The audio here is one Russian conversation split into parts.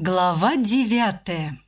Глава девятая.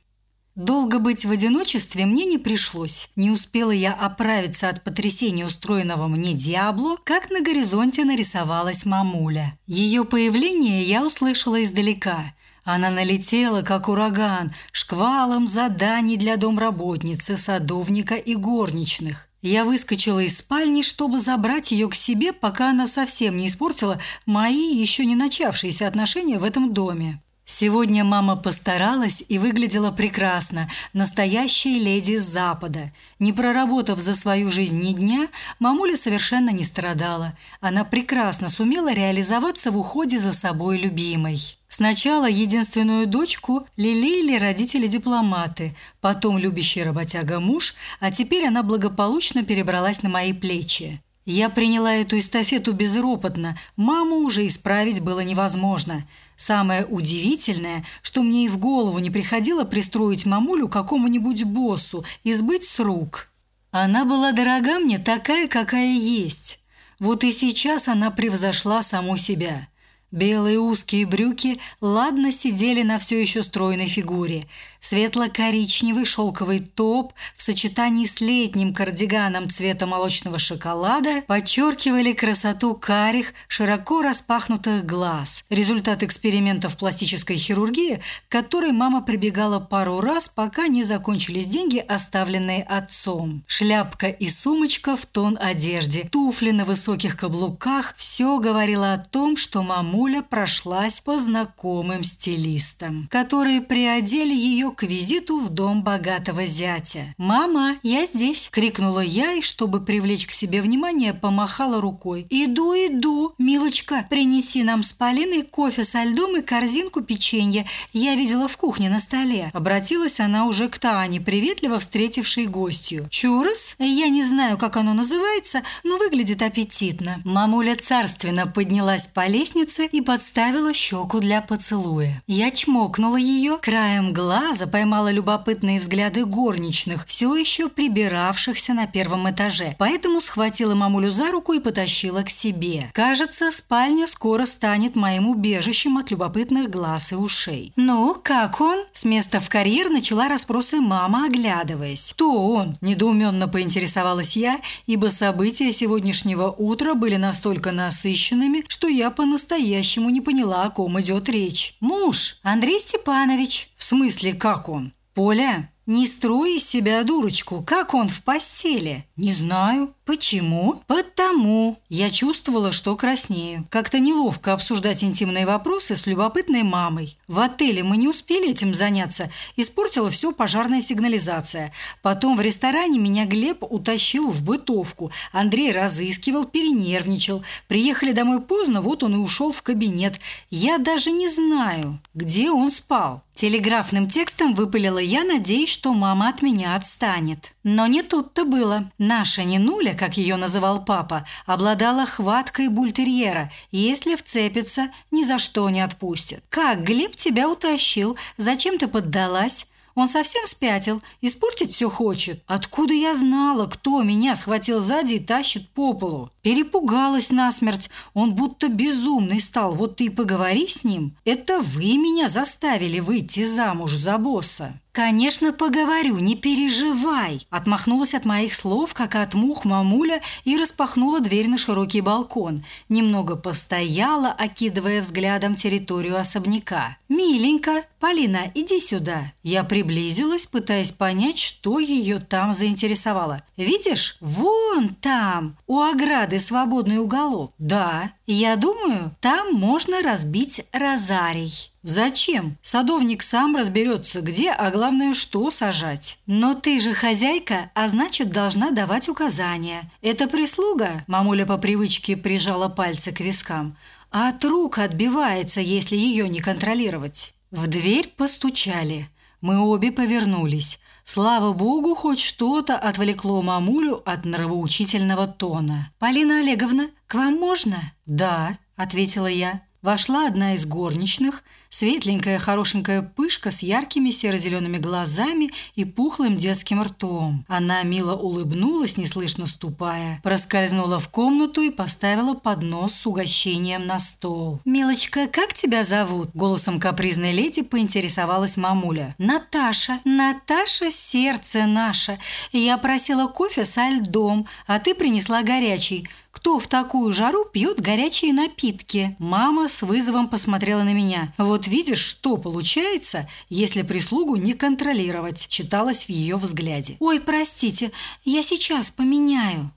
Долго быть в одиночестве мне не пришлось. Не успела я оправиться от потрясения, устроенного мне Диабло, как на горизонте нарисовалась мамуля. Ее появление я услышала издалека. Она налетела, как ураган, шквалом заданий для домработницы, садовника и горничных. Я выскочила из спальни, чтобы забрать ее к себе, пока она совсем не испортила мои еще не начавшиеся отношения в этом доме. Сегодня мама постаралась и выглядела прекрасно, настоящая леди с Запада. Не проработав за свою жизнь ни дня, мамуля совершенно не страдала. Она прекрасно сумела реализоваться в уходе за собой любимой. Сначала единственную дочку лелеяли родители-дипломаты, потом любящий работяга муж, а теперь она благополучно перебралась на мои плечи. Я приняла эту эстафету безропотно, маму уже исправить было невозможно – Самое удивительное, что мне и в голову не приходило пристроить мамулю какому-нибудь боссу и сбыть с рук. Она была дорога мне такая, какая есть. Вот и сейчас она превзошла саму себя. Белые узкие брюки ладно сидели на все еще стройной фигуре. Светло-коричневый шелковый топ в сочетании с летним кардиганом цвета молочного шоколада подчеркивали красоту карих, широко распахнутых глаз. Результат экспериментов пластической хирургии, к которой мама прибегала пару раз, пока не закончились деньги, оставленные отцом. Шляпка и сумочка в тон одежде, туфли на высоких каблуках – все говорило о том, что мамуля прошлась по знакомым стилистам, которые приодели ее к визиту в дом богатого зятя. «Мама, я здесь!» – крикнула я и, чтобы привлечь к себе внимание, помахала рукой. «Иду, иду! Милочка, принеси нам с Полиной кофе со льдом и корзинку печенья. Я видела в кухне на столе». Обратилась она уже к Тане, приветливо встретившей гостью. «Чурос? Я не знаю, как оно называется, но выглядит аппетитно». Мамуля царственно поднялась по лестнице и подставила щеку для поцелуя. Я чмокнула ее краем глаза, поймала любопытные взгляды горничных, все еще прибиравшихся на первом этаже, поэтому схватила мамулю за руку и потащила к себе. Кажется, спальня скоро станет моим убежищем от любопытных глаз и ушей. «Ну, как он?» С места в карьер начала расспросы мама, оглядываясь. «Кто он?» – недоуменно поинтересовалась я, ибо события сегодняшнего утра были настолько насыщенными, что я по-настоящему не поняла, о ком идет речь. «Муж! Андрей Степанович!» «В смысле, как он?» «Поля, не строй из себя дурочку. Как он в постели?» «Не знаю. Почему? Потому. Я чувствовала, что краснею. Как-то неловко обсуждать интимные вопросы с любопытной мамой. В отеле мы не успели этим заняться. Испортила все пожарная сигнализация. Потом в ресторане меня Глеб утащил в бытовку. Андрей разыскивал, перенервничал. Приехали домой поздно, вот он и ушел в кабинет. Я даже не знаю, где он спал. Телеграфным текстом выпалила я, надеясь, что мама от меня отстанет. Но не тут-то было. Наша Нинуля, как ее называл папа, обладала хваткой бультерьера. Если вцепится, ни за что не отпустит. «Как Глеб тебя утащил? Зачем ты поддалась?» Он совсем спятил, испортить все хочет. Откуда я знала, кто меня схватил сзади и тащит по полу? Перепугалась насмерть. Он будто безумный стал. Вот ты и поговори с ним. Это вы меня заставили выйти замуж за босса. «Конечно, поговорю, не переживай!» Отмахнулась от моих слов, как от мух мамуля, и распахнула дверь на широкий балкон. Немного постояла, окидывая взглядом территорию особняка. «Миленько! Полина, иди сюда!» Я приблизилась, пытаясь понять, что ее там заинтересовало. «Видишь? Вон там, у ограды свободный уголок». «Да, я думаю, там можно разбить розарий». Зачем? Садовник сам разберется, где, а главное, что сажать. Но ты же хозяйка, а значит, должна давать указания. Это прислуга, мамуля по привычке прижала пальцы к вискам, а от рук отбивается, если ее не контролировать. В дверь постучали. Мы обе повернулись. Слава богу, хоть что-то отвлекло мамулю от нравоучительного тона. «Полина Олеговна, к вам можно?» «Да», – ответила я. Вошла одна из горничных, светленькая, хорошенькая пышка с яркими серо-зелеными глазами и пухлым детским ртом. Она мило улыбнулась, неслышно ступая, проскользнула в комнату и поставила поднос с угощением на стол. «Милочка, как тебя зовут?» – голосом капризной леди поинтересовалась мамуля. «Наташа. Наташа, сердце наше. Я просила кофе со льдом, а ты принесла горячий. Кто в такую жару пьет горячие напитки? Мама с вызовом посмотрела на меня. Вот видишь, что получается, если прислугу не контролировать, читалось в ее взгляде. Ой, простите, я сейчас поменяю.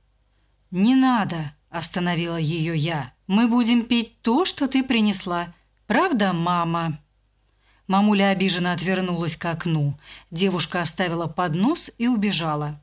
Не надо, остановила ее я. Мы будем пить то, что ты принесла. Правда, мама? Мамуля обиженно отвернулась к окну. Девушка оставила поднос и убежала.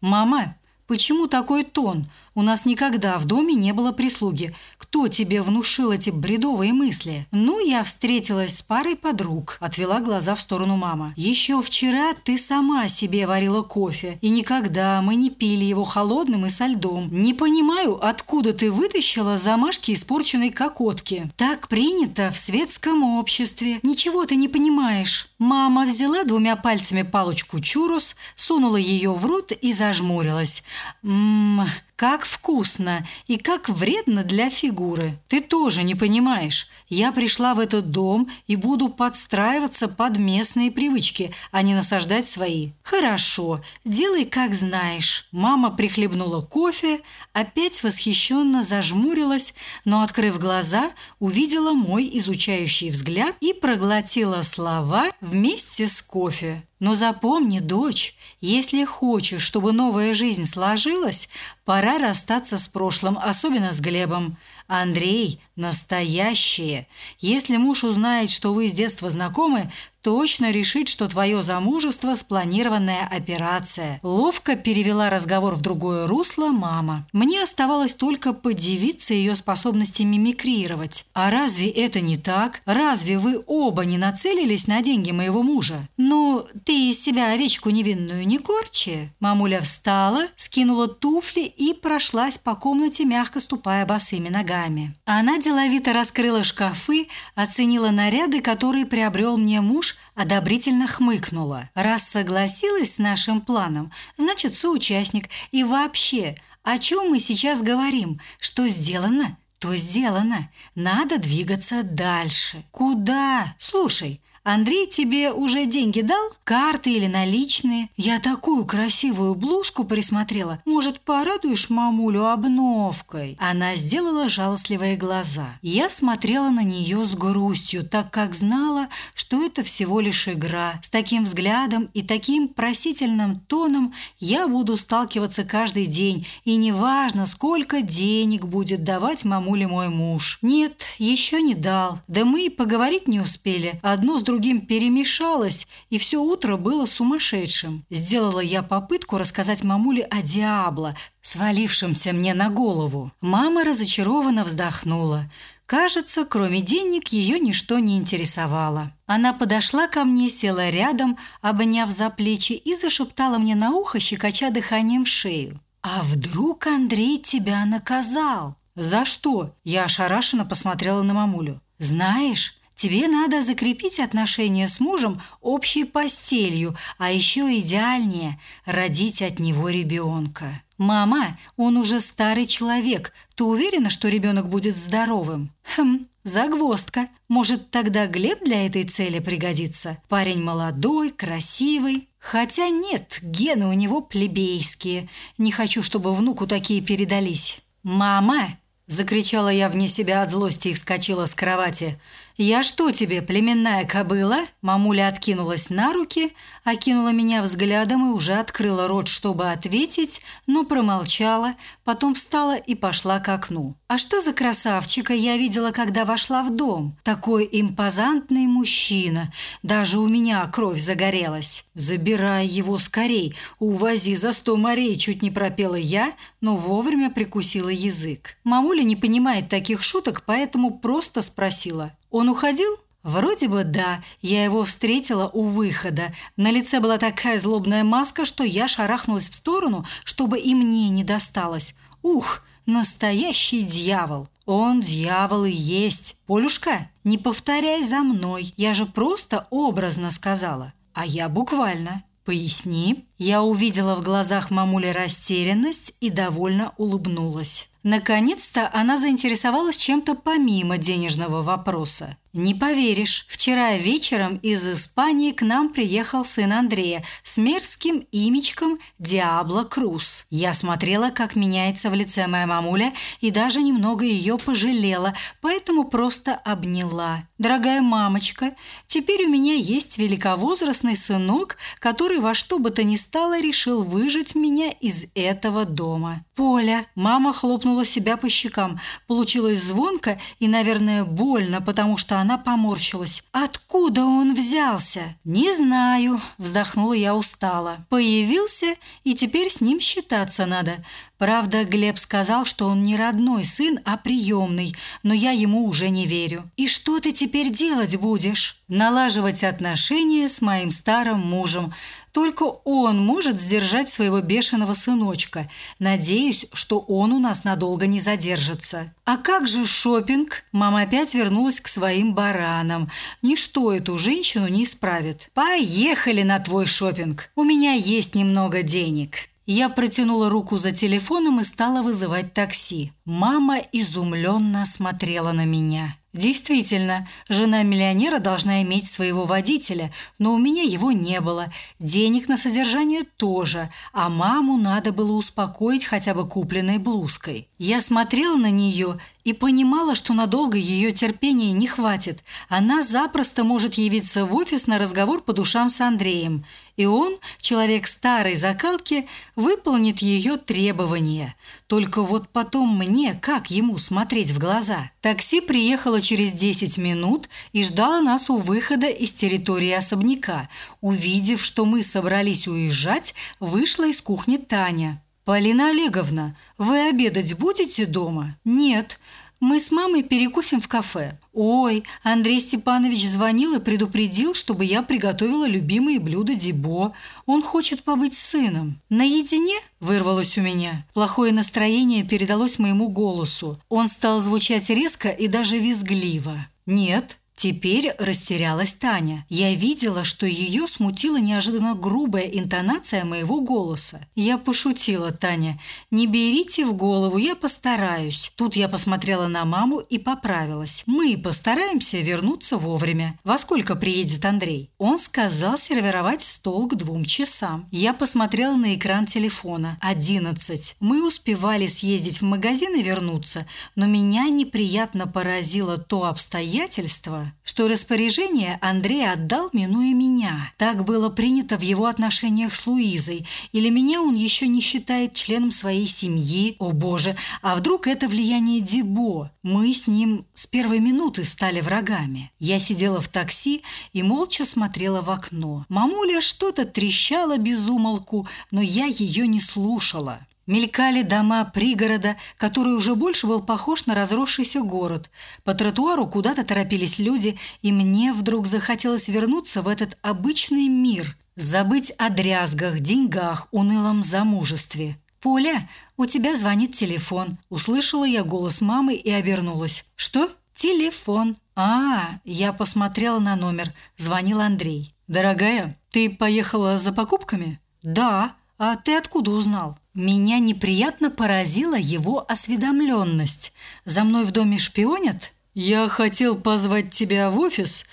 «Мама, почему такой тон? У нас никогда в доме не было прислуги. Кто тебе внушил эти бредовые мысли? Ну, я встретилась с парой подруг. Отвела глаза в сторону мама. Еще вчера ты сама себе варила кофе. И никогда мы не пили его холодным и со льдом. Не понимаю, откуда ты вытащила замашки испорченной кокотки. Так принято в светском обществе. Ничего ты не понимаешь. Мама взяла двумя пальцами палочку чурос, сунула ее в рот и зажмурилась. Ммм, как вкусно и как вредно для фигуры. Ты тоже не понимаешь. Я пришла в этот дом и буду подстраиваться под местные привычки, а не насаждать свои. Хорошо, делай как знаешь. Мама прихлебнула кофе, опять восхищенно зажмурилась, но, открыв глаза, увидела мой изучающий взгляд и проглотила слова вместе с кофе. Но запомни, дочь, если хочешь, чтобы новая жизнь сложилась, пора расстаться с прошлым, особенно с Глебом. Андрей – настоящее. Если муж узнает, что вы с детства знакомы, точно решит, что твое замужество – спланированная операция. Ловко перевела разговор в другое русло мама. Мне оставалось только подивиться ее способности мимикрировать. А разве это не так? Разве вы оба не нацелились на деньги моего мужа? Ну, ты из себя овечку невинную не корчи. Мамуля встала, скинула туфли и прошлась по комнате, мягко ступая босыми ногами. Она деловито раскрыла шкафы, оценила наряды, которые приобрел мне муж, одобрительно хмыкнула. Раз согласилась с нашим планом, значит, соучастник. И вообще, о чем мы сейчас говорим? Что сделано? То сделано. Надо двигаться дальше. Куда? Слушай, Андрей тебе уже деньги дал? Карты или наличные? Я такую красивую блузку присмотрела. Может, порадуешь мамулю обновкой?» Она сделала жалостливые глаза. Я смотрела на нее с грустью, так как знала, что это всего лишь игра. С таким взглядом и таким просительным тоном я буду сталкиваться каждый день, и неважно, сколько денег будет давать мамуле мой муж. Нет, еще не дал. Да мы и поговорить не успели. Одно с другим другим перемешалось, и все утро было сумасшедшим. Сделала я попытку рассказать мамуле о Диабло, свалившемся мне на голову. Мама разочарованно вздохнула. Кажется, кроме денег ее ничто не интересовало. Она подошла ко мне, села рядом, обняв за плечи и зашептала мне на ухо, щекоча дыханием шею. «А вдруг Андрей тебя наказал?» «За что?» Я ошарашенно посмотрела на мамулю. «Знаешь, Тебе надо закрепить отношения с мужем общей постелью, а еще идеальнее – родить от него ребенка. «Мама, он уже старый человек. Ты уверена, что ребенок будет здоровым?» «Хм, загвоздка. Может, тогда Глеб для этой цели пригодится? Парень молодой, красивый. Хотя нет, гены у него плебейские. Не хочу, чтобы внуку такие передались». «Мама!» – закричала я вне себя от злости и вскочила с кровати – «Я что тебе, племенная кобыла?» Мамуля откинулась на руки, окинула меня взглядом и уже открыла рот, чтобы ответить, но промолчала, потом встала и пошла к окну. «А что за красавчика я видела, когда вошла в дом? Такой импозантный мужчина. Даже у меня кровь загорелась. Забирай его скорей, увози за сто морей», чуть не пропела я, но вовремя прикусила язык. Мамуля не понимает таких шуток, поэтому просто спросила. Он уходил? Вроде бы да, я его встретила у выхода. На лице была такая злобная маска, что я шарахнулась в сторону, чтобы и мне не досталось. Ух, настоящий дьявол. Он дьявол и есть. Полюшка, не повторяй за мной. Я же просто образно сказала. А я буквально. Поясни. Я увидела в глазах мамули растерянность и довольно улыбнулась. Наконец-то она заинтересовалась чем-то помимо денежного вопроса. Не поверишь, вчера вечером из Испании к нам приехал сын Андрея с мерзким имечком Диабло Круз. Я смотрела, как меняется в лице моя мамуля, и даже немного ее пожалела, поэтому просто обняла. Дорогая мамочка, теперь у меня есть великовозрастный сынок, который во что бы то ни стало решил выжить меня из этого дома. Поля, мама хлопнула себя по щекам. Получилось звонко и, наверное, больно, потому что она поморщилась. «Откуда он взялся?» «Не знаю», – вздохнула я устало. «Появился, и теперь с ним считаться надо. Правда, Глеб сказал, что он не родной сын, а приемный, но я ему уже не верю. И что ты теперь делать будешь? Налаживать отношения с моим старым мужем. Только он может сдержать своего бешеного сыночка. Надеюсь, что он у нас надолго не задержится. А как же шопинг? Мама опять вернулась к своим баранам. Ничто эту женщину не исправит. Поехали на твой шопинг. У меня есть немного денег. Я протянула руку за телефоном и стала вызывать такси. Мама изумленно смотрела на меня. Действительно, жена миллионера должна иметь своего водителя, но у меня его не было. Денег на содержание тоже, а маму надо было успокоить хотя бы купленной блузкой. Я смотрела на нее и понимала, что надолго ее терпения не хватит. Она запросто может явиться в офис на разговор по душам с Андреем. И он, человек старой закалки, выполнит ее требования. Только вот потом мне, как ему смотреть в глаза? Такси приехало через 10 минут и ждало нас у выхода из территории особняка. Увидев, что мы собрались уезжать, вышла из кухни Таня. «Полина Олеговна, вы обедать будете дома?» «Нет. Мы с мамой перекусим в кафе. Ой, Андрей Степанович звонил и предупредил, чтобы я приготовила любимые блюда Дибо. Он хочет побыть сыном. Наедине? Вырвалось у меня. Плохое настроение передалось моему голосу. Он стал звучать резко и даже визгливо. Нет, Теперь растерялась Таня. Я видела, что ее смутила неожиданно грубая интонация моего голоса. Я пошутила, Таня. «Не берите в голову, я постараюсь». Тут я посмотрела на маму и поправилась. «Мы постараемся вернуться вовремя. Во сколько приедет Андрей?» Он сказал сервировать стол к двум часам. Я посмотрела на экран телефона. «Одиннадцать». Мы успевали съездить в магазин и вернуться, но меня неприятно поразило то обстоятельство, что распоряжение Андрей отдал, минуя меня. Так было принято в его отношениях с Луизой. Или меня он еще не считает членом своей семьи. О боже, а вдруг это влияние Дебо? Мы с ним с первой минуты стали врагами. Я сидела в такси и молча смотрела в окно. Мамуля что-то трещала без умолку, но я ее не слушала. Мелькали дома пригорода, который уже больше был похож на разросшийся город. По тротуару куда-то торопились люди, и мне вдруг захотелось вернуться в этот обычный мир, забыть о дрязгах, деньгах, унылом замужестве. «Поля, у тебя звонит телефон», – услышала я голос мамы и обернулась. «Что?» «Телефон». «А, я посмотрела на номер. Звонил Андрей». «Дорогая, ты поехала за покупками?» «Да. А ты откуда узнал?» Меня неприятно поразила его осведомленность. За мной в доме шпионят? Я хотел позвать тебя в офис.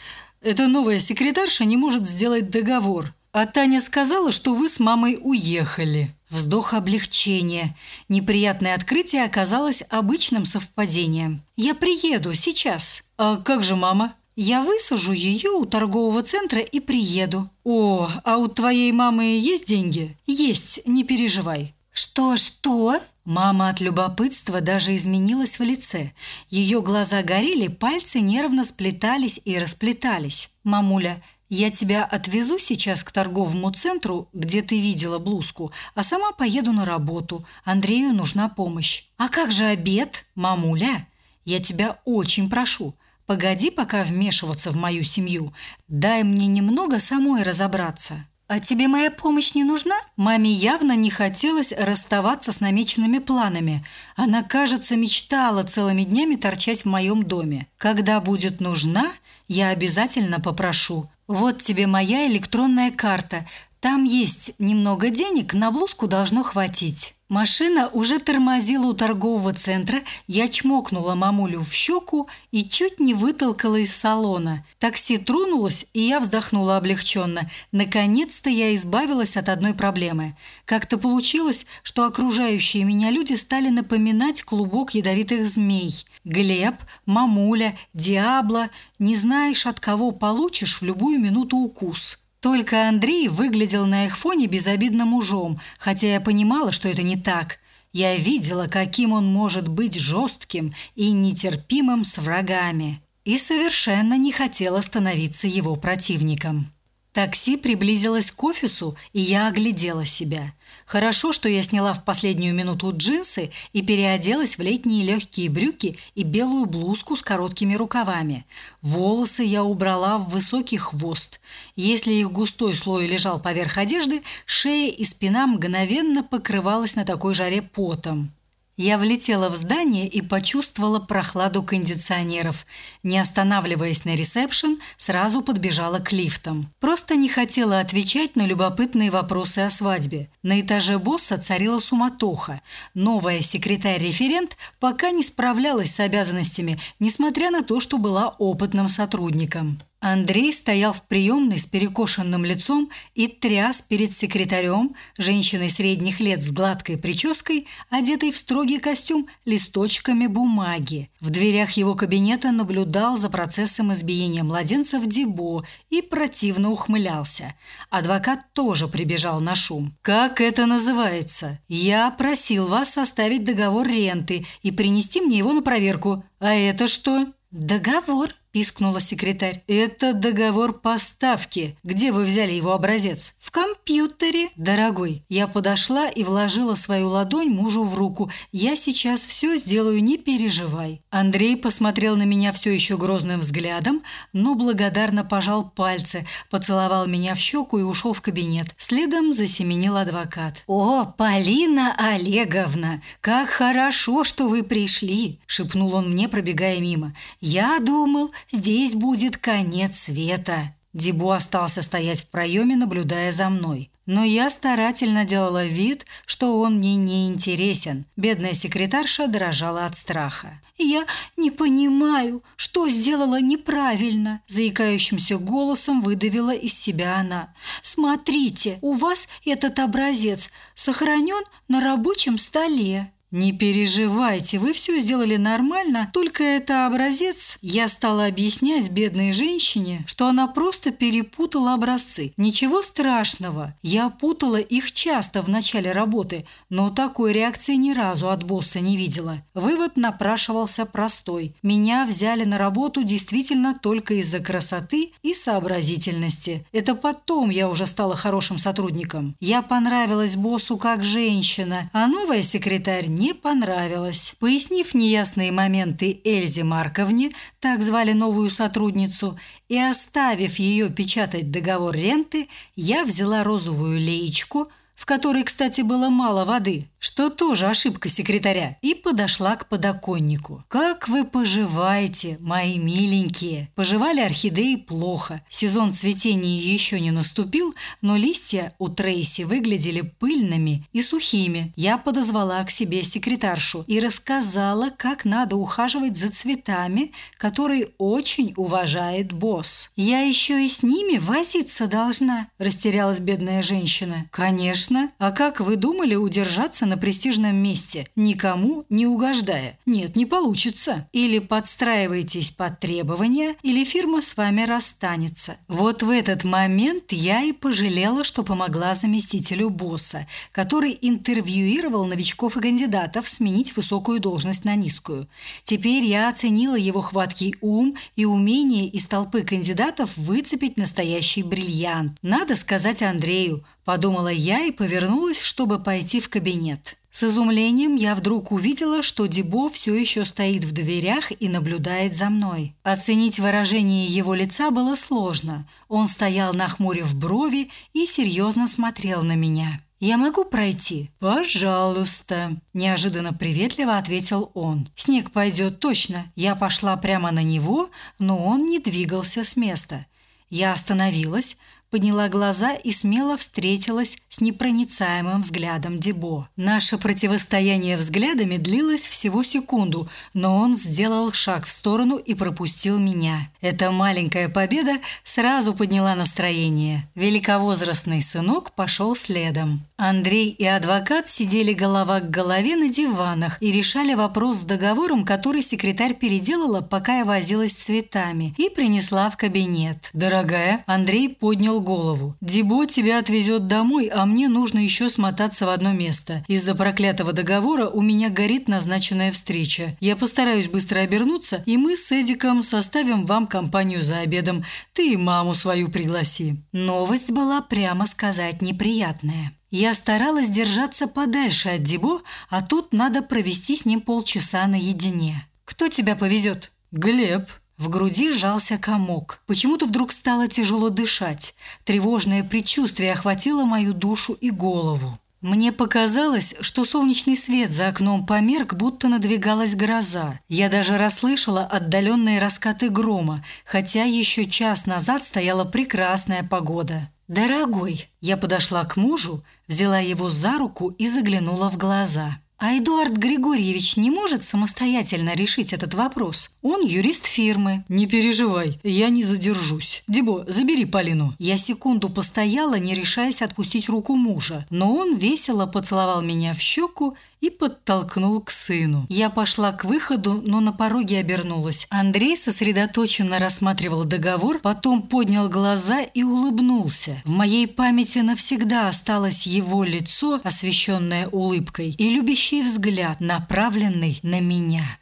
Эта новая секретарша не может сделать договор. А Таня сказала, что вы с мамой уехали. Вздох облегчения. Неприятное открытие оказалось обычным совпадением. Я приеду сейчас. А как же мама? Я высажу ее у торгового центра и приеду. О, а у твоей мамы есть деньги? Есть, не переживай. «Что, что?» Мама от любопытства даже изменилась в лице. Ее глаза горели, пальцы нервно сплетались и расплетались. «Мамуля, я тебя отвезу сейчас к торговому центру, где ты видела блузку, а сама поеду на работу. Андрею нужна помощь». «А как же обед?» «Мамуля, я тебя очень прошу, погоди пока вмешиваться в мою семью. Дай мне немного самой разобраться». «А тебе моя помощь не нужна?» Маме явно не хотелось расставаться с намеченными планами. Она, кажется, мечтала целыми днями торчать в моем доме. «Когда будет нужна, я обязательно попрошу. Вот тебе моя электронная карта. Там есть немного денег, на блузку должно хватить». Машина уже тормозила у торгового центра, я чмокнула мамулю в щеку и чуть не вытолкала из салона. Такси тронулось, и я вздохнула облегченно. Наконец-то я избавилась от одной проблемы. Как-то получилось, что окружающие меня люди стали напоминать клубок ядовитых змей. Глеб, мамуля, Диабло. Не знаешь, от кого получишь в любую минуту укус. Только Андрей выглядел на их фоне безобидным мужом, хотя я понимала, что это не так. Я видела, каким он может быть жестким и нетерпимым с врагами, и совершенно не хотела становиться его противником. Такси приблизилось к офису, и я оглядела себя. Хорошо, что я сняла в последнюю минуту джинсы и переоделась в летние легкие брюки и белую блузку с короткими рукавами. Волосы я убрала в высокий хвост. Если их густой слой лежал поверх одежды, шея и спина мгновенно покрывалась на такой жаре потом. Я влетела в здание и почувствовала прохладу кондиционеров. Не останавливаясь на ресепшн, сразу подбежала к лифтам. Просто не хотела отвечать на любопытные вопросы о свадьбе. На этаже босса царила суматоха. Новая секретарь-референт пока не справлялась с обязанностями, несмотря на то, что была опытным сотрудником. Андрей стоял в приемной с перекошенным лицом и тряс перед секретарем, женщиной средних лет с гладкой прической, одетой в строгий костюм, листочками бумаги. В дверях его кабинета наблюдал за процессом избиения младенцев Дебо и противно ухмылялся. Адвокат тоже прибежал на шум. «Как это называется? Я просил вас составить договор ренты и принести мне его на проверку. А это что?» «Договор», – пискнула секретарь. «Это договор поставки. Где вы взяли его образец?» «В компьютере». «Дорогой, я подошла и вложила свою ладонь мужу в руку. Я сейчас все сделаю, не переживай». Андрей посмотрел на меня все еще грозным взглядом, но благодарно пожал пальцы, поцеловал меня в щеку и ушел в кабинет. Следом засеменил адвокат. «О, Полина Олеговна, как хорошо, что вы пришли!» – шепнул он мне, пробегая мимо. «Я думал, здесь будет конец света». Дебу остался стоять в проеме, наблюдая за мной. Но я старательно делала вид, что он мне не интересен. Бедная секретарша дрожала от страха. «Я не понимаю, что сделала неправильно», – заикающимся голосом выдавила из себя она. «Смотрите, у вас этот образец сохранен на рабочем столе». «Не переживайте, вы все сделали нормально, только это образец». Я стала объяснять бедной женщине, что она просто перепутала образцы. Ничего страшного, я путала их часто в начале работы, но такой реакции ни разу от босса не видела. Вывод напрашивался простой. Меня взяли на работу действительно только из-за красоты и сообразительности. Это потом я уже стала хорошим сотрудником. Я понравилась боссу как женщина, а новая секретарь не понравилось. Пояснив неясные моменты Эльзе Марковне, так звали новую сотрудницу, и оставив ее печатать договор ренты, я взяла розовую леечку – в которой, кстати, было мало воды, что тоже ошибка секретаря, и подошла к подоконнику. «Как вы поживаете, мои миленькие?» Поживали орхидеи плохо. Сезон цветения еще не наступил, но листья у Трейси выглядели пыльными и сухими. Я подозвала к себе секретаршу и рассказала, как надо ухаживать за цветами, которые очень уважает босс. «Я еще и с ними возиться должна», – растерялась бедная женщина. «Конечно, Конечно. А как вы думали удержаться на престижном месте, никому не угождая? Нет, не получится. Или подстраивайтесь под требования, или фирма с вами расстанется. Вот в этот момент я и пожалела, что помогла заместителю босса, который интервьюировал новичков и кандидатов сменить высокую должность на низкую. Теперь я оценила его хваткий ум и умение из толпы кандидатов выцепить настоящий бриллиант. Надо сказать Андрею, подумала я и повернулась, чтобы пойти в кабинет. С изумлением я вдруг увидела, что Дебо все еще стоит в дверях и наблюдает за мной. Оценить выражение его лица было сложно. Он стоял нахмурив брови и серьезно смотрел на меня. «Я могу пройти?» «Пожалуйста», – неожиданно приветливо ответил он. «Снег пойдет точно». Я пошла прямо на него, но он не двигался с места. Я остановилась, подняла глаза и смело встретилась с непроницаемым взглядом Дебо. Наше противостояние взглядами длилось всего секунду, но он сделал шаг в сторону и пропустил меня. Эта маленькая победа сразу подняла настроение. Великовозрастный сынок пошел следом. Андрей и адвокат сидели голова к голове на диванах и решали вопрос с договором, который секретарь переделала, пока я возилась с цветами, и принесла в кабинет. «Дорогая», Андрей поднял голову. «Дебо тебя отвезет домой, а мне нужно еще смотаться в одно место. Из-за проклятого договора у меня горит назначенная встреча. Я постараюсь быстро обернуться, и мы с Эдиком составим вам компанию за обедом. Ты и маму свою пригласи». Новость была, прямо сказать, неприятная. Я старалась держаться подальше от Дебо, а тут надо провести с ним полчаса наедине. «Кто тебя повезет?» «Глеб», в груди сжался комок. Почему-то вдруг стало тяжело дышать. Тревожное предчувствие охватило мою душу и голову. Мне показалось, что солнечный свет за окном померк, будто надвигалась гроза. Я даже расслышала отдаленные раскаты грома, хотя еще час назад стояла прекрасная погода. «Дорогой!» Я подошла к мужу, взяла его за руку и заглянула в глаза. А Эдуард Григорьевич не может самостоятельно решить этот вопрос. Он юрист фирмы. Не переживай, я не задержусь. Дебо, забери Полину. Я секунду постояла, не решаясь отпустить руку мужа, но он весело поцеловал меня в щеку и подтолкнул к сыну. Я пошла к выходу, но на пороге обернулась. Андрей сосредоточенно рассматривал договор, потом поднял глаза и улыбнулся. В моей памяти навсегда осталось его лицо, освещенное улыбкой, и любящий взгляд, направленный на меня.